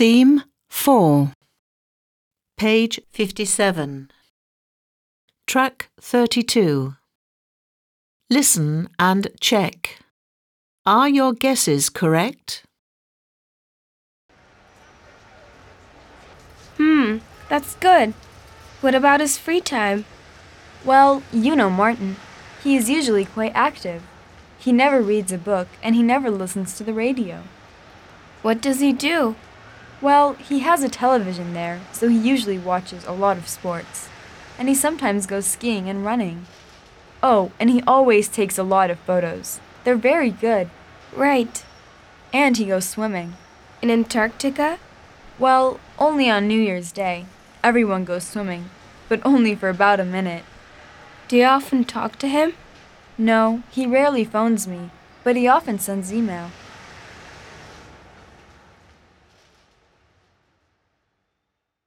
Theme 4. Page 57. Track 32. Listen and check. Are your guesses correct? Hmm, that's good. What about his free time? Well, you know Martin. He is usually quite active. He never reads a book and he never listens to the radio. What does he do? Well, he has a television there, so he usually watches a lot of sports. And he sometimes goes skiing and running. Oh, and he always takes a lot of photos. They're very good. Right. And he goes swimming. In Antarctica? Well, only on New Year's Day. Everyone goes swimming, but only for about a minute. Do you often talk to him? No, he rarely phones me, but he often sends email.